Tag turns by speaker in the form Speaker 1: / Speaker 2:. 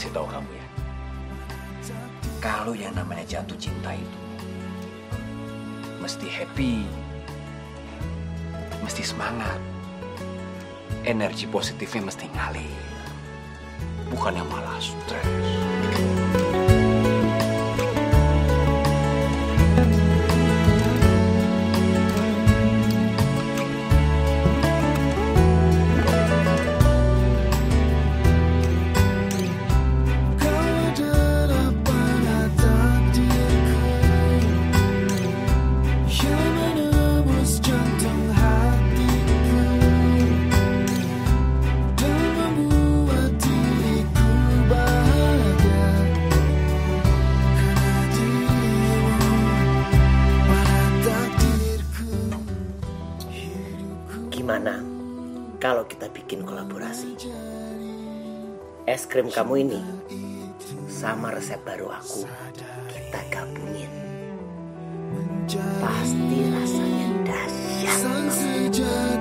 Speaker 1: kasih tahu kamu ya. Kalau yang namanya jatuh cinta itu mesti happy, mesti semangat, energi positifnya mesti ngalir, bukan yang malah stres.
Speaker 2: Gimana kalau kita bikin kolaborasi? Es krim kamu ini sama resep baru aku kita gabungin. Pasti rasanya dahsyat.